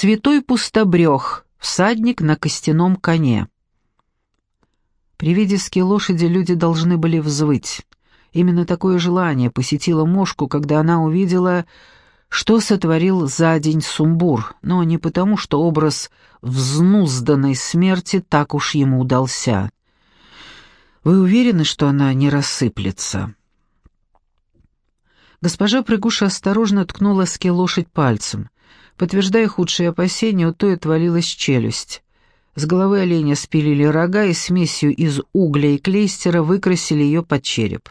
Святой пустобрех, всадник на костяном коне. При виде ски лошади люди должны были взвыть. Именно такое желание посетило Мошку, когда она увидела, что сотворил за день сумбур, но не потому, что образ взнузданной смерти так уж ему удался. «Вы уверены, что она не рассыплется?» Госпожа Прыгуша осторожно ткнула ски лошадь пальцем. Подтверждая худшие опасения, у той отвалилась челюсть. С головы оленя спилили рога и смесью из угля и клейстера выкрасили ее под череп.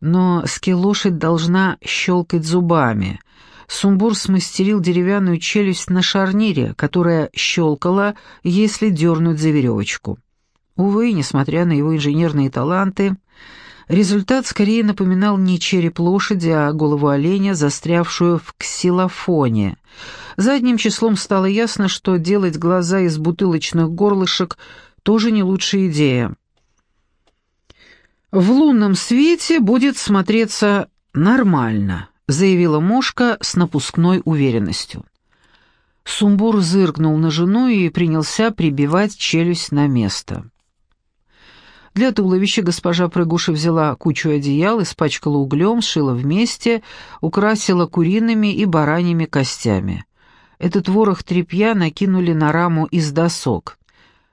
Но ски-лошадь должна щелкать зубами. Сумбур смастерил деревянную челюсть на шарнире, которая щелкала, если дернуть за веревочку. Увы, несмотря на его инженерные таланты, результат скорее напоминал не череп лошади, а голову оленя, застрявшую в ксилофоне. Задним числом стало ясно, что делать глаза из бутылочных горлышек тоже не лучшая идея. «В лунном свете будет смотреться нормально», — заявила Мошка с напускной уверенностью. Сумбур зыркнул на жену и принялся прибивать челюсть на место. Для туловища госпожа Прыгуша взяла кучу одеял, испачкала углем, сшила вместе, украсила куриными и бараньими костями. Этот ворох тряпья накинули на раму из досок.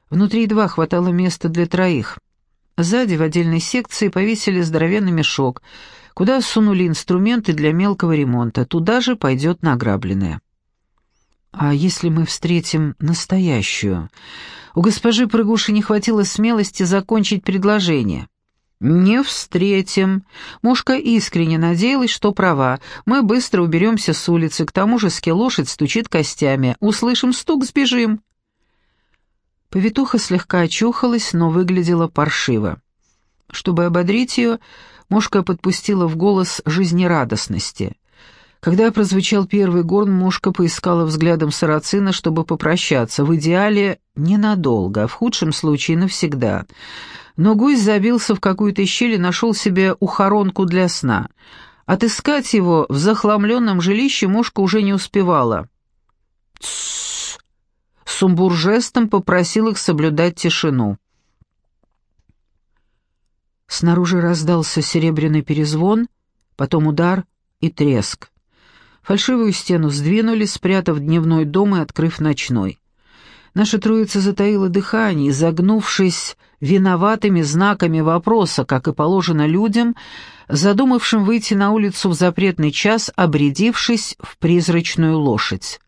Внутри едва хватало места для троих. Сзади в отдельной секции повесили здоровенный мешок, куда сунули инструменты для мелкого ремонта. Туда же пойдет награбленное. «А если мы встретим настоящую?» У госпожи Прыгуши не хватило смелости закончить предложение. «Не встретим». Мушка искренне надеялась, что права. Мы быстро уберемся с улицы, к тому же ски-лошадь стучит костями. Услышим стук, сбежим. Повитуха слегка очухалась, но выглядела паршиво. Чтобы ободрить ее, Мушка подпустила в голос жизнерадостности. Когда прозвучал первый горн, Мушка поискала взглядом сарацина, чтобы попрощаться. В идеале ненадолго, а в худшем случае навсегда. Но гусь забился в какую-то щель и нашел себе ухоронку для сна. Отыскать его в захламленном жилище Мушка уже не успевала. «Тссс!» Сумбур жестом попросил их соблюдать тишину. Снаружи раздался серебряный перезвон, потом удар и треск. Фальшивую стену сдвинули, спрятав дневной дом и открыв ночной. Наша троица затаила дыхание, загнувшись виноватыми знаками вопроса, как и положено людям, задумавшим выйти на улицу в запретный час, обрядившись в призрачную лошадь.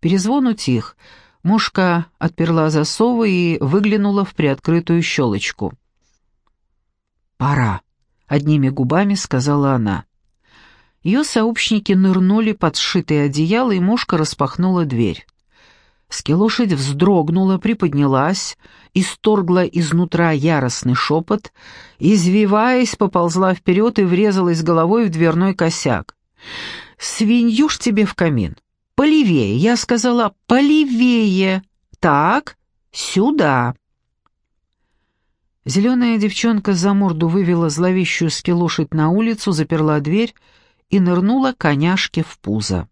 Перезвон утих. Мушка отперла засовы и выглянула в приоткрытую щелочку. «Пора», — одними губами сказала она. Ее сообщники нырнули под сшитое одеяло, и мушка распахнула дверь. Скелошадь вздрогнула, приподнялась, исторгла изнутра яростный шепот, извиваясь, поползла вперед и врезалась головой в дверной косяк. «Свинью ж тебе в камин! Полевее!» Я сказала «полевее!» «Так, сюда!» Зеленая девчонка за морду вывела зловещую скелошадь на улицу, заперла дверь и нырнула коняшке в пузо.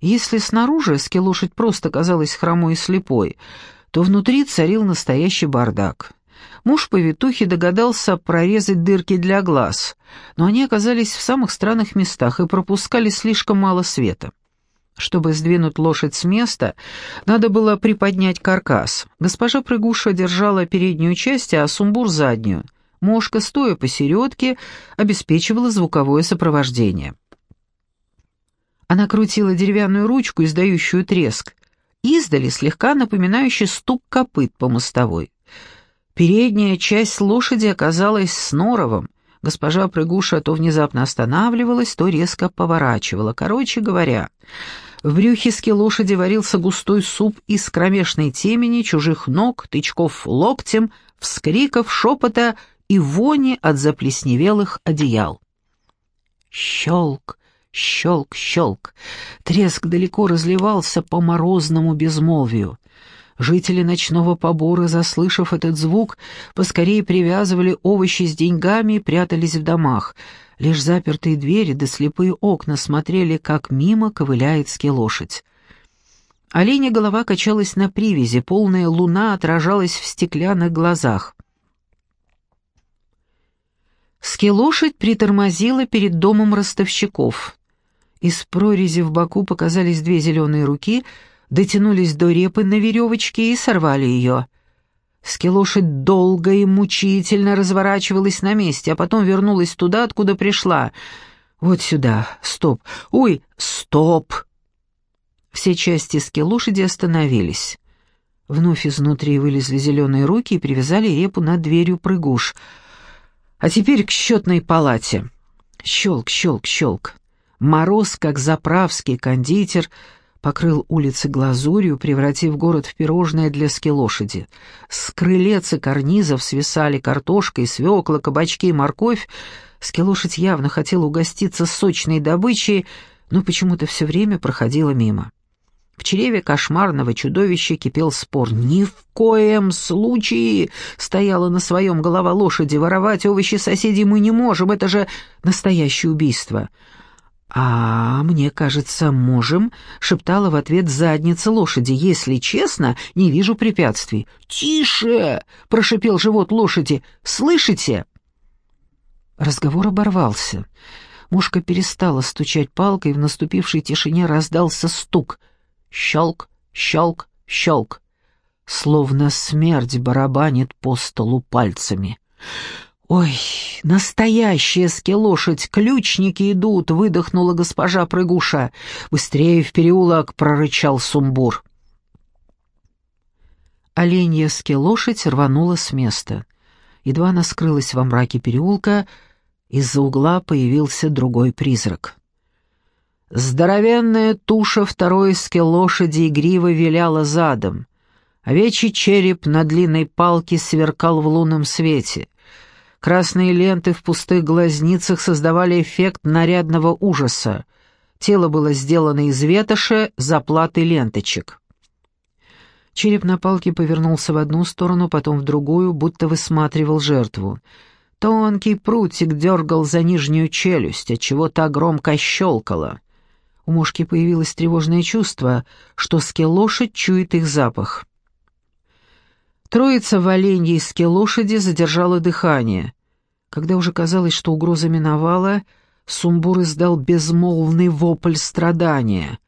Если снаружи скелошадь просто казалась хромой и слепой, то внутри царил настоящий бардак. Муж повитухи догадался прорезать дырки для глаз, но они оказались в самых странных местах и пропускали слишком мало света. Чтобы сдвинуть лошадь с места, надо было приподнять каркас. Госпожа Прыгуша держала переднюю часть, а Сумбур — заднюю. Мошка, стоя посередке, обеспечивала звуковое сопровождение. Она крутила деревянную ручку, издающую треск, издали слегка напоминающий стук копыт по мостовой. Передняя часть лошади оказалась с норовом. Госпожа Прыгуша то внезапно останавливалась, то резко поворачивала. Короче говоря, в брюхиске лошади варился густой суп из кромешной темени, чужих ног, тычков локтем, вскриков, шепота и вони от заплесневелых одеял. Щелк, щелк, щелк. Треск далеко разливался по морозному безмолвию. Жители ночного побора, заслышав этот звук, поскорее привязывали овощи с деньгами и прятались в домах. Лишь запертые двери да слепые окна смотрели, как мимо ковыляет ски лошадь. Оленя голова качалась на привязи, полная луна отражалась в стеклянных глазах. Скелошадь притормозила перед домом ростовщиков. Из прорези в боку показались две зеленые руки, дотянулись до репы на веревочке и сорвали ее. Скелошадь долго и мучительно разворачивалась на месте, а потом вернулась туда, откуда пришла. Вот сюда. Стоп. Ой, стоп. Все части скелошади остановились. Вновь изнутри вылезли зеленые руки и привязали репу над дверью прыгуш. А теперь к счетной палате. Щелк, щелк, щелк. Мороз, как заправский кондитер, покрыл улицы глазурью, превратив город в пирожное для скелошади. С крылец и карнизов свисали картошка и свекла, кабачки и морковь. Скелошадь явно хотела угоститься сочной добычей, но почему-то все время проходила мимо. В чреве кошмарного чудовища кипел спор. «Ни в коем случае!» — стояла на своем голова лошади. «Воровать овощи соседей мы не можем, это же настоящее убийство!» «А, мне кажется, можем», — шептала в ответ задница лошади. «Если честно, не вижу препятствий». «Тише!» — прошипел живот лошади. «Слышите?» Разговор оборвался. Мушка перестала стучать палкой, в наступившей тишине раздался стук — Щелк, щелк, щелк. Словно смерть барабанит по столу пальцами. «Ой, настоящая скелошадь, ключники идут!» — выдохнула госпожа Прыгуша. «Быстрее в переулок!» — прорычал сумбур. Оленья скелошадь рванула с места. Едва она скрылась во мраке переулка, из-за угла появился другой призрак. Здоровенная туша второй скел лошади игриво виляла задом. Овечий череп на длинной палке сверкал в лунном свете. Красные ленты в пустых глазницах создавали эффект нарядного ужаса. Тело было сделано из ветоши, заплаты ленточек. Череп на палке повернулся в одну сторону, потом в другую, будто высматривал жертву. Тонкий прутик дергал за нижнюю челюсть, отчего та громко щелкала. У мушки появилось тревожное чувство, что скелошадь чует их запах. Троица в оленьей скелошади задержала дыхание. Когда уже казалось, что угроза миновала, Сумбур издал безмолвный вопль страдания.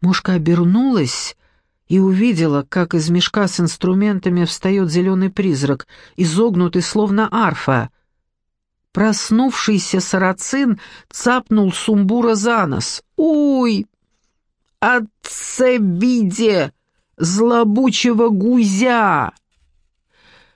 Мушка обернулась и увидела, как из мешка с инструментами встает зеленый призрак, изогнутый словно арфа, Проснувшийся сарацин цапнул Сумбура за нос. «Уй! Отцебиде! Злобучего гузя!»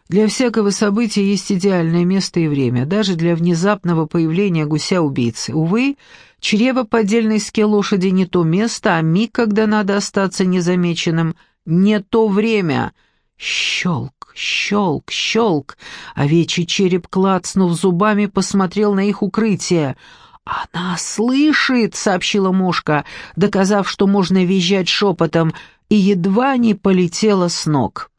Для всякого события есть идеальное место и время, даже для внезапного появления гуся-убийцы. Увы, чрево поддельной ске лошади не то место, а миг, когда надо остаться незамеченным, не то время. Щелк! щелк, щелк. Овечий череп, клацнув зубами, посмотрел на их укрытие. «Она слышит!» — сообщила мушка, доказав, что можно визжать шепотом, и едва не полетела с ног.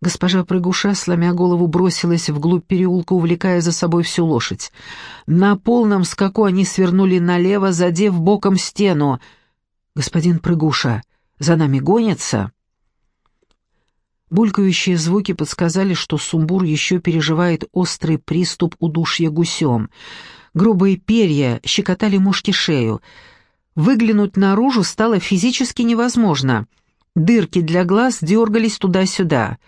Госпожа Прыгуша, сломя голову, бросилась вглубь переулка, увлекая за собой всю лошадь. На полном скаку они свернули налево, задев боком стену. «Господин Прыгуша, за нами гонятся?» Булькающие звуки подсказали, что сумбур еще переживает острый приступ удушья гусем. Грубые перья щекотали мушке шею. Выглянуть наружу стало физически невозможно. Дырки для глаз дергались туда-сюда.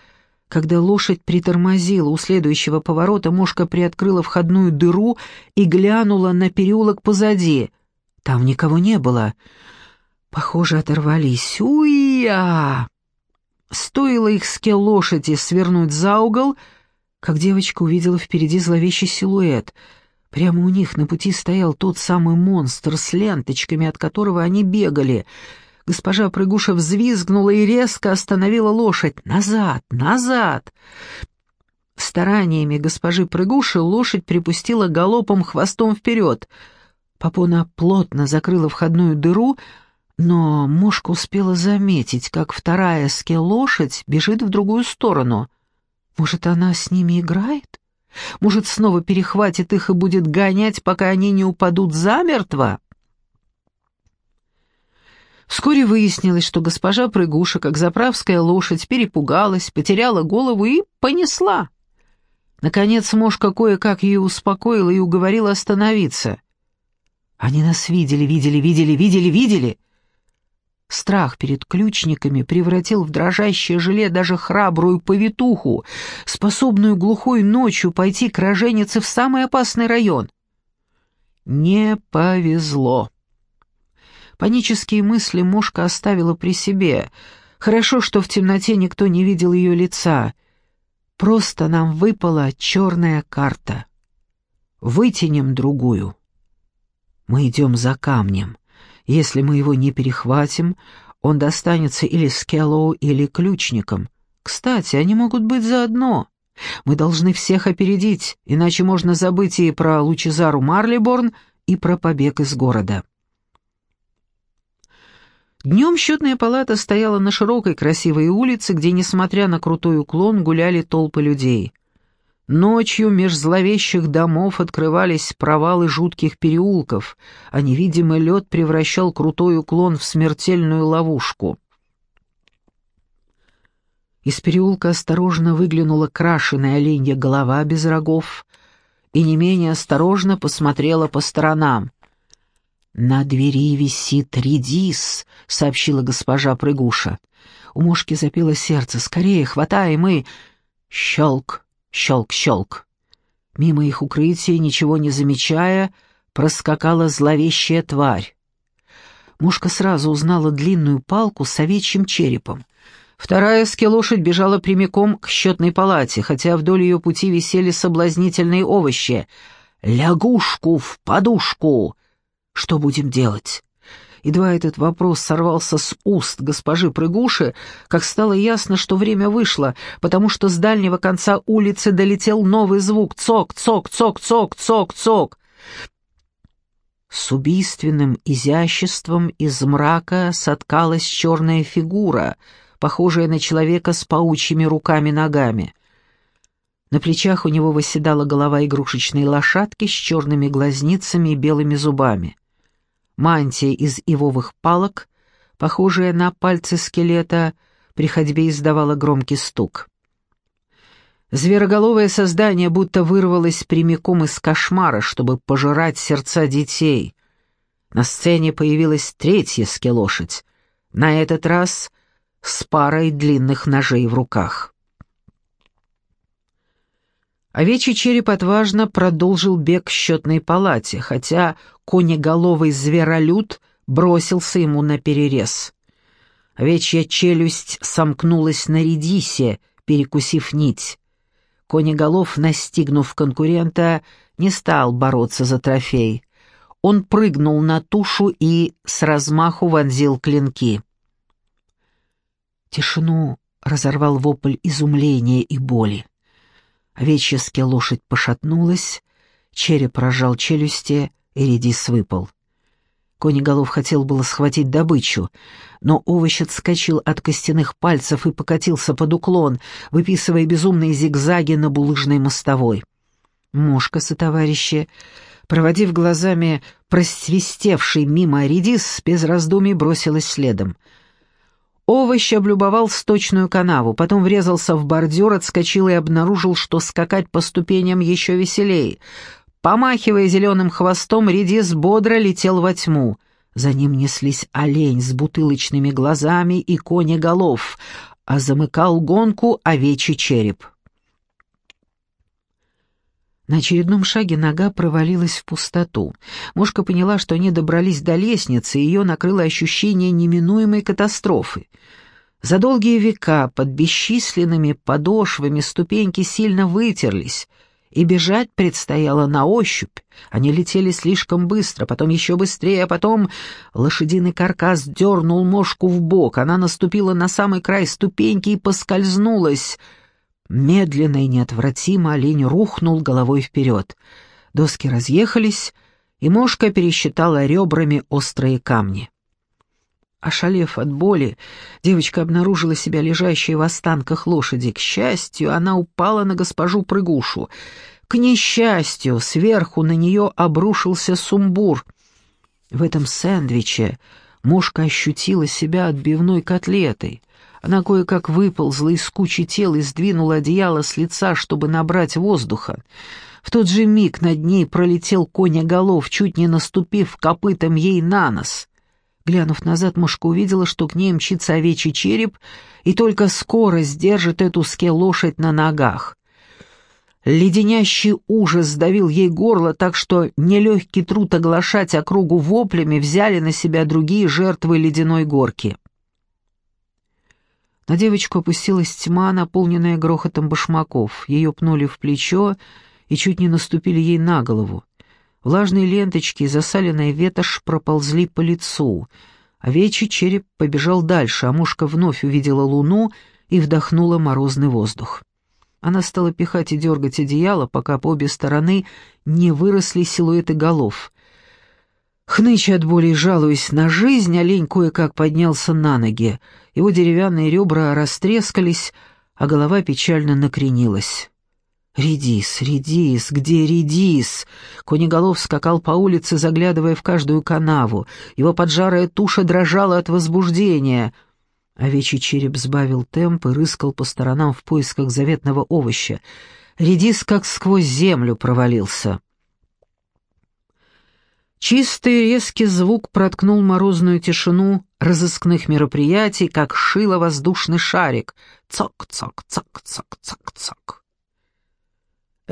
Когда лошадь притормозила у следующего поворота, мушка приоткрыла входную дыру и глянула на переулок позади. Там никого не было. Похоже, оторвались. Уя! Стоило их ске лошади свернуть за угол, как девочка увидела впереди зловещий силуэт. Прямо у них на пути стоял тот самый монстр с ленточками, от которого они бегали. Госпожа Прыгуша взвизгнула и резко остановила лошадь. «Назад! Назад!» Стараниями госпожи Прыгуши лошадь припустила галопом хвостом вперед. Попона плотно закрыла входную дыру, но мушка успела заметить, как вторая ски-лошадь бежит в другую сторону. Может, она с ними играет? Может, снова перехватит их и будет гонять, пока они не упадут замертво? Вскоре выяснилось, что госпожа Прыгуша, как заправская лошадь, перепугалась, потеряла голову и понесла. Наконец Мошка кое-как ее успокоила и уговорила остановиться. «Они нас видели, видели, видели, видели, видели!» Страх перед ключниками превратил в дрожащее желе даже храбрую повитуху, способную глухой ночью пойти к роженице в самый опасный район. Не повезло. Панические мысли мушка оставила при себе. Хорошо, что в темноте никто не видел ее лица. Просто нам выпала черная карта. Вытянем другую. Мы идем за камнем. Если мы его не перехватим, он достанется или Скеллоу, или ключникам. Кстати, они могут быть заодно. Мы должны всех опередить, иначе можно забыть и про Лучезару Марлиборн, и про побег из города. Днем счетная палата стояла на широкой красивой улице, где, несмотря на крутой уклон, гуляли толпы людей. Ночью меж зловещих домов открывались провалы жутких переулков, а невидимый лед превращал крутой уклон в смертельную ловушку. Из переулка осторожно выглянула крашеная оленья голова без рогов и не менее осторожно посмотрела по сторонам. «На двери висит редис», — сообщила госпожа Прыгуша. У мушки запело сердце. «Скорее, хватай, мы...» Щелк, Щелк-щелк. Мимо их укрытия, ничего не замечая, проскакала зловещая тварь. Мушка сразу узнала длинную палку с овечьим черепом. Вторая скелошадь бежала прямиком к счетной палате, хотя вдоль ее пути висели соблазнительные овощи. «Лягушку в подушку!» «Что будем делать?» Едва этот вопрос сорвался с уст госпожи Прыгуши, как стало ясно, что время вышло, потому что с дальнего конца улицы долетел новый звук «цок, цок, цок, цок, цок, цок». С убийственным изяществом из мрака соткалась черная фигура, похожая на человека с паучьими руками-ногами. На плечах у него восседала голова игрушечной лошадки с черными глазницами и белыми зубами. Мантия из ивовых палок, похожая на пальцы скелета, при ходьбе издавала громкий стук. Звероголовое создание будто вырвалось прямиком из кошмара, чтобы пожирать сердца детей. На сцене появилась третья скелошадь, на этот раз с парой длинных ножей в руках. Овечий череп отважно продолжил бег к счетной палате, хотя конеголовый зверолюд бросился ему на перерез. Овечья челюсть сомкнулась на редисе, перекусив нить. Конеголов, настигнув конкурента, не стал бороться за трофей. Он прыгнул на тушу и с размаху вонзил клинки. Тишину разорвал вопль изумления и боли. Овечья лошадь пошатнулась, череп рожал челюсти, и редис выпал. Конеголов хотел было схватить добычу, но овощ отскочил от костяных пальцев и покатился под уклон, выписывая безумные зигзаги на булыжной мостовой. Мошка сотоварищи, проводив глазами просвистевший мимо редис, без раздумий бросилась следом — Овощ облюбовал сточную канаву, потом врезался в бордюр, отскочил и обнаружил, что скакать по ступеням еще веселее. Помахивая зеленым хвостом, редис бодро летел во тьму. За ним неслись олень с бутылочными глазами и конеголов, а замыкал гонку овечий череп. На очередном шаге нога провалилась в пустоту. Мушка поняла, что они добрались до лестницы, и ее накрыло ощущение неминуемой катастрофы. За долгие века под бесчисленными подошвами ступеньки сильно вытерлись, и бежать предстояло на ощупь. Они летели слишком быстро, потом еще быстрее, а потом лошадиный каркас дернул мошку в бок. Она наступила на самый край ступеньки и поскользнулась — Медленно и неотвратимо олень рухнул головой вперед. Доски разъехались, и мошка пересчитала ребрами острые камни. Ошалев от боли, девочка обнаружила себя лежащей в останках лошади. К счастью, она упала на госпожу Прыгушу. К несчастью, сверху на нее обрушился сумбур. В этом сэндвиче Мошка ощутила себя отбивной котлетой. Она кое-как выползла из кучи тел и сдвинула одеяло с лица, чтобы набрать воздуха. В тот же миг над ней пролетел конь голов, чуть не наступив копытом ей на нос. Глянув назад, мушка увидела, что к ней мчится овечий череп, и только скоро сдержит эту ске лошадь на ногах. Леденящий ужас сдавил ей горло, так что нелегкий труд оглашать округу воплями взяли на себя другие жертвы ледяной горки. На девочку опустилась тьма, наполненная грохотом башмаков. Ее пнули в плечо и чуть не наступили ей на голову. Влажные ленточки и засаленная ветошь проползли по лицу. Овечий череп побежал дальше, а мушка вновь увидела луну и вдохнула морозный воздух. Она стала пихать и дергать одеяло, пока по обе стороны не выросли силуэты голов. Хныча от боли и жалуясь на жизнь, олень кое-как поднялся на ноги. Его деревянные ребра растрескались, а голова печально накренилась. «Редис, Редис, где Редис?» Конеголов скакал по улице, заглядывая в каждую канаву. Его поджарая туша дрожала от возбуждения. Овечий череп сбавил темп и рыскал по сторонам в поисках заветного овоща. Редис как сквозь землю провалился. Чистый резкий звук проткнул морозную тишину разыскных мероприятий, как шило воздушный шарик. Цок-цок-цок-цок-цок-цок.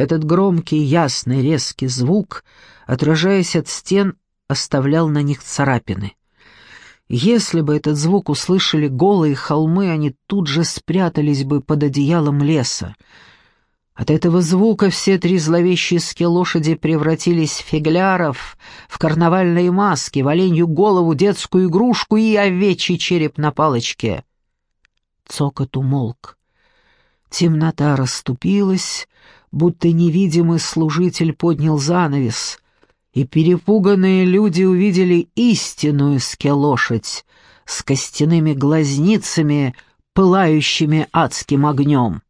Этот громкий, ясный, резкий звук, отражаясь от стен, оставлял на них царапины. Если бы этот звук услышали голые холмы, они тут же спрятались бы под одеялом леса. От этого звука все три зловещие лошади превратились в фигляров, в карнавальные маски, в оленью голову, детскую игрушку и овечий череп на палочке. Цокот умолк. Темнота расступилась, будто невидимый служитель поднял занавес, и перепуганные люди увидели истинную скелошадь с костяными глазницами, пылающими адским огнем.